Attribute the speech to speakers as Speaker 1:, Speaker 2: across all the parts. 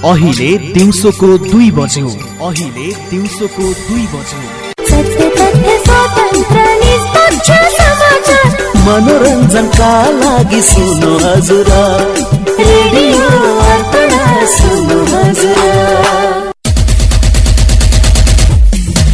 Speaker 1: अहिले दिउँसोको दुई बज्यो। अहिले दिउँसोको दुई बज्यो।
Speaker 2: मनोरञ्जनका लागि सुन्नु हजुर। रेडियो हजुर।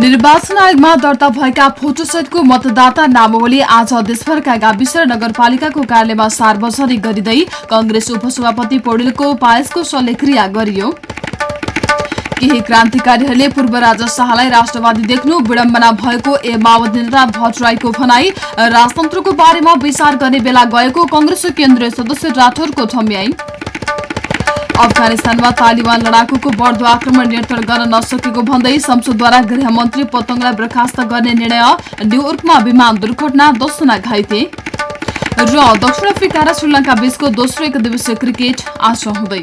Speaker 3: निर्वाचन आयोगमा दर्ता भएका फोटोसेटको मतदाता नामावली आज देशभरका गाविस र नगरपालिकाको कार्यालयमा सार्वजनिक गरिँदै कंग्रेस उपसभापति पौडेलको पायसको शल्यक्रिया गरियो। केही क्रान्तिकारीहरूले पूर्व राजा शाहलाई राष्ट्रवादी देख्नु विडम्बना भएको ए माओवादी नेता भट्टराईको भनाई राजतन्त्रको बारेमा विचार गर्ने बेला गएको कंग्रेसको केन्द्रीय सदस्य राठौरको ठम्याई अफगानिस्तानमा तालिबान लडाकुको बढ्दो आक्रमण नियन्त्रण गर्न नसकेको भन्दै संसदद्वारा गृहमन्त्री पतङलाई बर्खास्त गर्ने निर्णय न्युयोर्कमा विमान दुर्घटना दसजना घाइते। र दक्षिण अफ्रिका र श्रीलङ्का बीचको दोस्रो एक दिवसीय क्रिकेट आज हुँदै।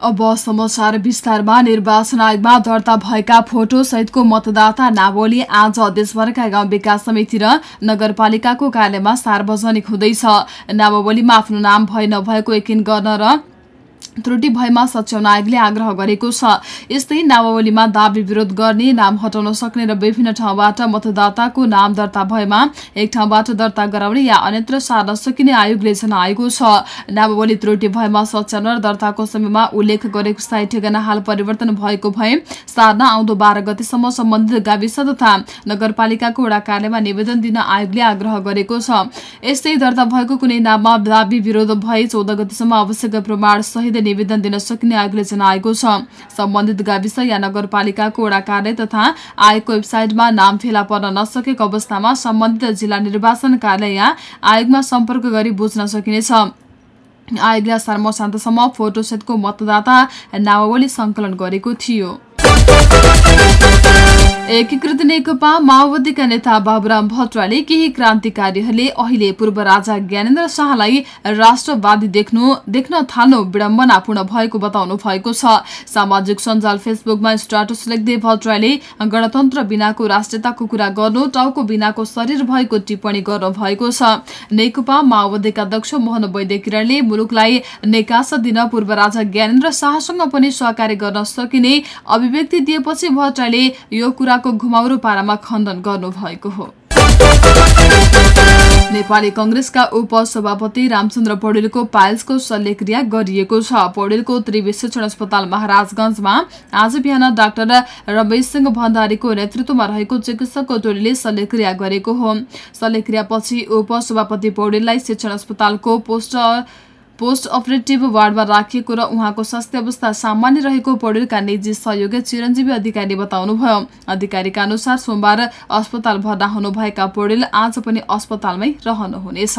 Speaker 3: अब समाचार विस्तारमा निर्वाचन आयोगमा दर्ता भएका फोटो सहितको मतदाता नावली आज देशभरका गाउँ विकास समिति र नगरपालिकाको कार्यालयमा सार्वजनिक हुँदैछ। नामावलीमा आफ्नो नाम भए नभएको यकिन गर्न र त्रुटि भएमा सच्याउन आयोगले आग्रह गरेको छ। यस्तै नामावलीमा दावी विरोध गर्ने नाम हटाउन सक्ने र विभिन्न ठाउँबाट मतदाताको नाम दर्ता भएमा एक ठाउँबाट दर्ता गराउने या अन्यत्र सार्न सकिने आयोगले जनाएको छ। नामावली त्रुटि भएमा सच्याउन र दर्ताको समयमा उल्लेख गरेको स्थायी ठेगाना हाल परिवर्तन भएको भए सार्न आउँदो बाह्र गतिसम्म सम्बन्धित गाविस तथा नगरपालिकाको वडा कार्यालयमा निवेदन दिन आयोगले आग्रह गरेको छ। यस्तै दर्ता भएको कुनै नाममा दावी विरोध भए चौध गतिसम्म आवश्यक प्रमाण सहित निवेदन दिन सकिने आयोगले जनाएको छ। सम्बन्धित गाविस या नगरपालिकाको वडा कार्यालय तथा आयोगको वेबसाइटमा नाम फेला पर्न नसकेको अवस्थामा सम्बन्धित जिल्ला निर्वाचन कार्यालय या आयोगमा सम्पर्क गरी बुझ्न सकिनेछ। आयोगले असार मसान्तसम्म फोटोसेटको मतदाता नामावली सङ्कलन गरेको थियो। एकीकृत नेकपा माओवादीका नेता बाबुराम भट्टराले केही क्रान्तिकारीहरूले अहिले पूर्व राजा ज्ञानेन्द्र शाहलाई राष्ट्रवादी देख्नु देख्न थाल्नु विडम्बनापूर्ण भएको बताउनु भएको छ। सामाजिक सञ्जाल फेसबुकमा स्टाटस लेख्दै भट्टराले गणतन्त्र बिनाको राष्ट्रियताको कुरा गर्नु टाउको बिनाको शरीर भएको टिप्पणी गर्नु भएको छ। नेकपा माओवादीका अध्यक्ष मोहन वैद्य किरणले मुलुकलाई निकासा दिन पूर्व राजा ज्ञानेन्द्र शाहसँग पनि सहकार्य गर्न सकिने अभिव्यक्ति दिएपछि भट्टराले यो कुरा सभाको घुमाउरो पारामा खण्डन गर्नुभएको हो। नेपाली कंग्रेसका उपसभापति रामचन्द्र पौडेलको पाइल्सको शल्यक्रिया गरिएको छ। पौडेलको त्रिवी शिक्षण अस्पताल महाराजगंजमा आज बिहान डाक्टर रमेश सिंह भण्डारीको नेतृत्वमा रहेको चिकित्सकको टोलीले शल्यक्रिया गरेको हो। शल्यक्रियापछि उपसभापति पौडेललाई शिक्षण अस्पतालको पोस्ट पोस्ट अपरेटिभ वार्डमा राखिएको र उहाँको स्वास्थ्य अवस्था सामान्य रहेको पौडेलका निजी सहयोगी चिरञ्जीवी अधिकारी बताउनुभयो। अधिकारीका अनुसार सोमबार अस्पताल भर्ना हुनुभएका पौडेल आज पनि अस्पतालमै रहनुहुनेछ।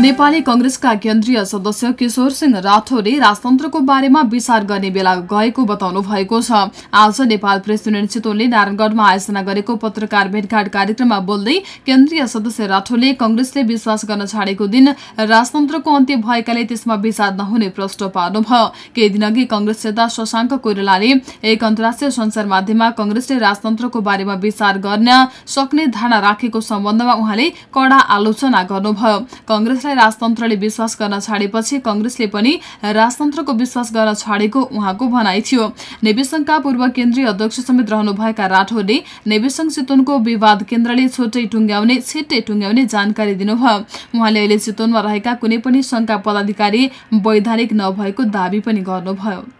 Speaker 3: नेपाली कंग्रेसका केन्द्रीय सदस्य किशोर सिंह राठौरले राजतन्त्रको बारेमा विचार गर्ने बेला गएको बताउनु भएको छ। आज नेपाल प्रेस युनियन चितवनले नारायणगढ़मा आयोजना गरेको पत्रकार भेटघाट कार्यक्रममा बोल्दै केन्द्रीय सदस्य राठौरले कंग्रेसले विश्वास गर्न छाडेको दिन राजतन्त्रको अन्त्य भएकाले त्यसमा विचार नहुने प्रश्न पार्नुभयो। केही दिनअघि कंग्रेस नेता शशाङ्क कोइरालाले एक अन्तर्राष्ट्रिय संचार माध्यममा कंग्रेसले राजतन्त्रको बारेमा विचार गर्न सक्ने धारणा राखेको सम्बन्धमा उहाँले कडा आलोचना गर्नुभयो। कंग्रेसलाई राजतन्त्रले विश्वास गर्न छाडेपछि कंग्रेसले पनि राजतन्त्रको विश्वास गर्न छाडेको उहाँको भनाइ थियो। नेविसंघका पूर्व केन्द्रीय अध्यक्ष समेत रहनुभएका राठौरले नेविसंघ चितवनको विवाद केन्द्रले छोटै टुङ्ग्याउने छिट्टै टुङ्ग्याउने जानकारी दिनुभयो। उहाँले अहिले चितवनमा रहेका कुनै पनि संघका पदाधिकारी वैधानिक नभएको दावी पनि गर्नुभयो।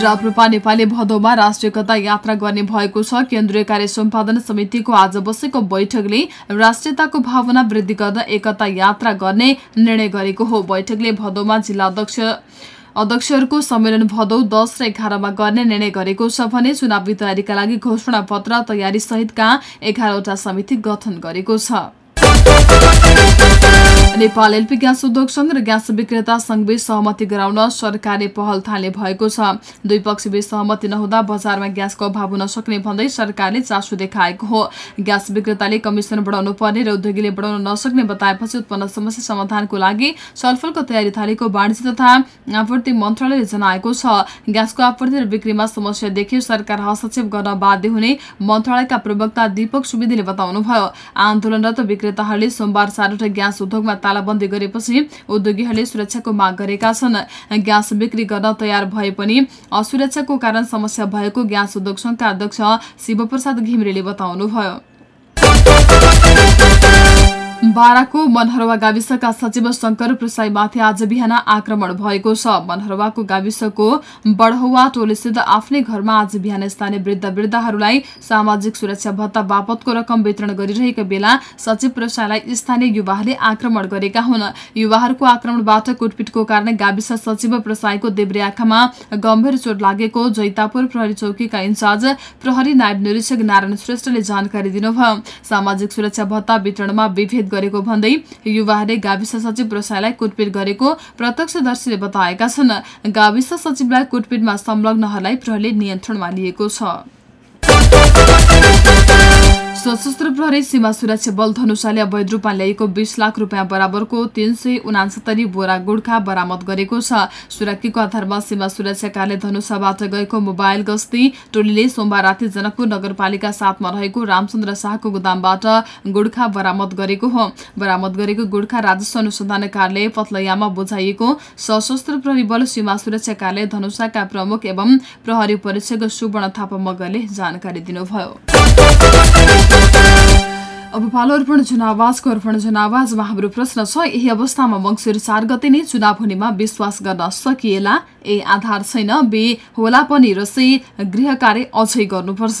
Speaker 3: राप्रपा नेपालले भदौमा राष्ट्रिय एकता यात्रा गर्ने भएको छ। केन्द्रीय कार्य सम्पादन समितिको आज बसेको बैठकले राष्ट्रियताको भावना वृद्धि गर्न एकता यात्रा गर्ने निर्णय गरेको हो। बैठकले भदौमा जिल्ला अध्यक्ष अध्यक्षहरूको सम्मेलन भदौ दस र एघारमा गर्ने निर्णय गरेको छ भने चुनावी तयारीका लागि घोषणा पत्र तयारी सहितका एघारवटा समिति गठन गरेको छ। नेपाल एलपी ग्यास उद्योग संघ र ग्यास विक्रेता संघबीच सहमति गराउन सरकारले पहल थाल्ने भएको छ। दुई पक्षबीच सहमति नहुँदा बजारमा ग्यासको अभाव हुन सक्ने भन्दै सरकारले चासो देखाएको हो। ग्यास विक्रेताले कमिसन बढाउनु पर्ने र उद्योगीले बढाउन नसक्ने बताएपछि उत्पन्न समस्या समाधानको लागि छलफलको तयारी थालेको वाणिज्य तथा आपूर्ति मन्त्रालयले जनाएको छ। ग्यासको आपूर्ति र बिक्रीमा समस्या देखि सरकार हस्तक्षेप गर्न बाध्य हुने मन्त्रालयका प्रवक्ता दीपक सुवेदीले बताउनुभयो। आन्दोलनरत विक्रेताहरूले सोमबार चारवटा ग्यास उद्योगमा तालाबन्दी गरेपछि उद्योगीहरूले सुरक्षाको माग गरेका छन्। ग्यास बिक्री गर्न तयार भए पनि असुरक्षाको कारण समस्या भएको ग्यास उद्योग संघका अध्यक्ष शिवप्रसाद घिमिरेले बताउनुभयो। बाराको मनहरवा गाविसका सचिव शंकर प्रसाईमाथि आज बिहान आक्रमण भएको छ। मनहरवाको गाविसको बढौवा टोलीसित आफ्नै घरमा आज बिहान स्थानीय वृद्ध वृद्धहरूलाई सामाजिक सुरक्षा भत्ता बापतको रकम वितरण गरिरहेका बेला सचिव प्रसाईलाई स्थानीय युवाहरूले आक्रमण गरेका हुन्। युवाहरूको आक्रमणबाट कुटपिटको कारण गाविस सचिव प्रसाईको देब्रे आँखामा गम्भीर चोट लागेको जैतापुर प्रहरी चौकीका इन्चार्ज प्रहरी नायब निरीक्षक नारायण श्रेष्ठले जानकारी दिनुभयो। सामाजिक सुरक्षा भत्ता वितरणमा विभेद गरेको भन्दै युवाहरूले गाविस सचिव प्रसाईलाई कुटपिट गरेको प्रत्यक्षदर्शीले बताएका छन्। गाविस सचिवलाई कुटपिटमा संलग्नहरूलाई प्रहरीले नियन्त्रणमा लिएको छ। सशस्त्र प्रहरी सीमा सुरक्षा बल धनुषाले अवैध रूपमा ल्याएको बीस लाख रुपियाँ बराबरको तीन सय उनासत्तरी बोरा गुड्खा बरामद गरेको छ। सुरक्षीको आधारमा सीमा सुरक्षा कार्य धनुषाबाट गएको मोबाइल गस्ती टोलीले सोमबार राति जनकपुर नगरपालिका साथमा रहेको रामचन्द्र शाहको गोदामबाट गुड्खा बरामद गरेको हो। बरामद गरेको गुड्खा राजस्व अनुसन्धान कार्यालय पतलैयामा बुझाइएको सशस्त्र प्रहरी बल सीमा सुरक्षा कार्यालय धनुषाका प्रमुख एवं प्रहरी परीक्षक सुवर्ण थापा मगरले जानकारी दिनुभयो। अब पालो अर्पण जनावाजको अर्पण जनावाजमा हाम्रो प्रश्न छ। यही अवस्थामा मङ्सिर चार गते नै चुनाव हुनेमा विश्वास गर्न सकिएला। ए आधार छैन बे होला पनि र गृह कार्य अझै गर्नुपर्छ।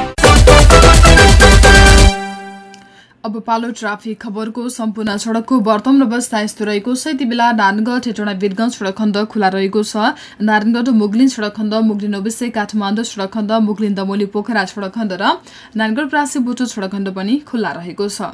Speaker 3: अब पालो ट्राफिक खबरको सम्पूर्ण सड़कको वर्तमान अवस्था यस्तो रहेको छ। यति बेला नारायणगढ हेटौँडा वीरगंज सड़क खण्ड खुला रहेको छ। नारायणगढ मुगलिन सड़क खण्ड मुगलिन ओबिसे काठमाडौँ सड़क खण्ड मुगलिन दमोली पोखरा सड़क खण्ड र नारायणगढ प्रासी बुटो सड़क खण्ड पनि खुल्ला रहेको छ।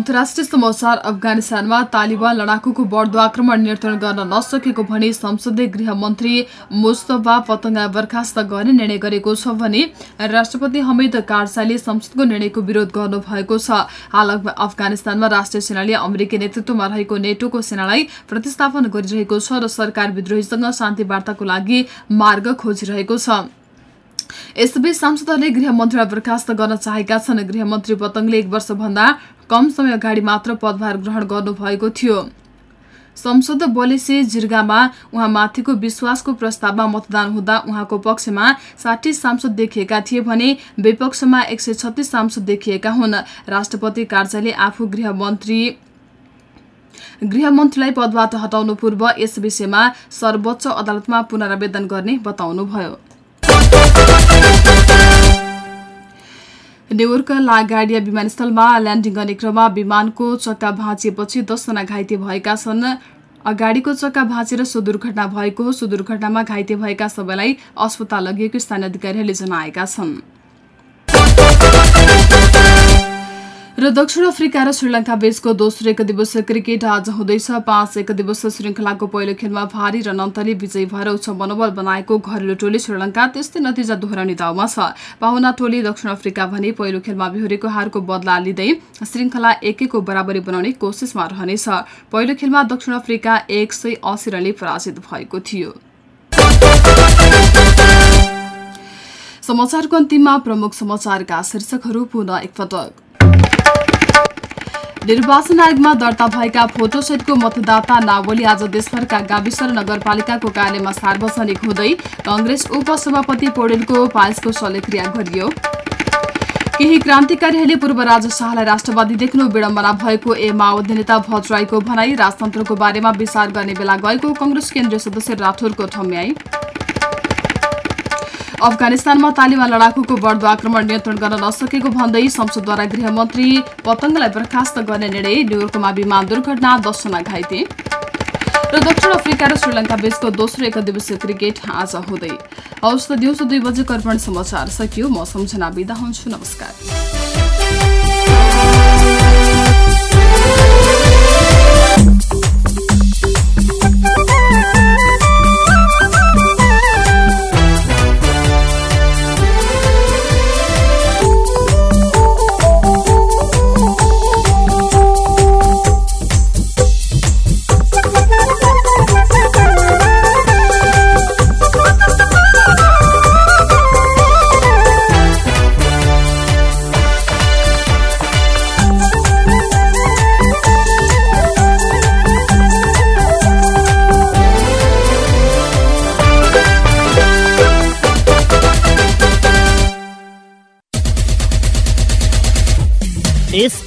Speaker 3: अन्तर्राष्ट्रिय समाचार अफगानिस्तानमा तालिबान लडाकुको बढ्दो आक्रमण नियन्त्रण गर्न नसकेको भनी संसदीय गृहमन्त्री मुस्तफा पतङ्गा बर्खास्त गर्ने निर्णय गरेको छ भने राष्ट्रपति हमिद कारजाईले संसदको निर्णयको विरोध गर्नुभएको छ। हाल अफ- अफगानिस्तानमा राष्ट्रिय सेनाले अमेरिकी नेतृत्वमा रहेको नेटोको सेनालाई प्रतिस्थापन गरिरहेको छ र सरकार विद्रोहीसँग शान्ति वार्ताको लागि मार्ग खोजिरहेको छ। यसबीच सांसदहरूले गृहमन्त्रीलाई बर्खास्त गर्न चाहेका छन्। गृहमन्त्री पतङले एक वर्षभन्दा कम समय अगाडि मात्र पदभार ग्रहण गर्नुभएको थियो। संसद बलेसे जिर्गामा उहाँमाथिको विश्वासको प्रस्तावमा मतदान हुँदा उहाँको पक्षमा साठी सांसद देखिएका थिए भने विपक्षमा एक सय छत्तीस सांसद देखिएका हुन्। राष्ट्रपति कार्यालय आफू गृहमन्त्री गृहमन्त्रीलाई पदबाट हटाउनु पूर्व यस विषयमा सर्वोच्च अदालतमा पुनरावेदन गर्ने बताउनुभयो। न्युयोर्क लागाडिया विमानस्थलमा ल्यान्डिङ गर्ने क्रममा विमानको चक्का भाँचिएपछि दसजना घाइते भएका छन्। अगाडिको चक्का भाँचेर सो दुर्घटना भएको हो सो दुर्घटनामा घाइते भएका सबैलाई अस्पताल लगिएको स्थानीय अधिकारीहरूले जनाएका छन्। र दक्षिण अफ्रिका र श्रीलङ्का बीचको दोस्रो एक दिवसीय क्रिकेट आज हुँदैछ। पाँच एक दिवसीय श्रृङ्खलाको पहिलो खेलमा भारी र नन्तले विजयी भएर उच्च मनोबल बनाएको घरेलु टोली श्रीलङ्का त्यस्तै नतिजा दोहोऱ्याउने दाउमा छ। पाहुना टोली दक्षिण अफ्रिका भने पहिलो खेलमा बेहोरेको हारको बदला लिँदै श्रृङ्खला एक एकको बराबरी बनाउने कोसिसमा रहनेछ। पहिलो खेलमा दक्षिण अफ्रिका एक सय असी रनले पराजित भएको थियो। समाचारको अन्तिममा प्रमुख समाचारका शीर्षकहरू पुनः एकपटक। निर्वाचन आयोगमा दर्ता भएका फोटोसेटको मतदाता नावली आज देशभरका गाविस नगरपालिकाको कार्यालयमा सार्वजनिक हुँदै कंग्रेस उपसभापति पौडेलको पाइसको शल्यक्रिया गरियो। केही क्रान्तिकारीहरूले पूर्व राजा शाहलाई राष्ट्रवादी देख्नु विडम्बना भएको ए माओवादी नेता भट्टराईको भनाई राजतन्त्रको बारेमा विचार गर्ने बेला गएको कंग्रेस केन्द्रीय सदस्य राठौरको ठम्याई अफगानिस्तानमा तालिबान लडाकुको बढ्दो आक्रमण नियन्त्रण गर्न नसकेको भन्दै संसदद्वारा गृहमन्त्री पतङ्गलाई बर्खास्त गर्ने निर्णय न्युयोर्कमा विमान दुर्घटना दसजना घाइते। र दक्षिण अफ्रिका र श्रीलङ्का बीचको दोस्रो एक दिवसीय क्रिकेट आज हुँदै। हवस् त दिउँसो दुई बजे कर्पण समाचार सकियो। म सम्झना बिदा हुन्छु। नमस्कार।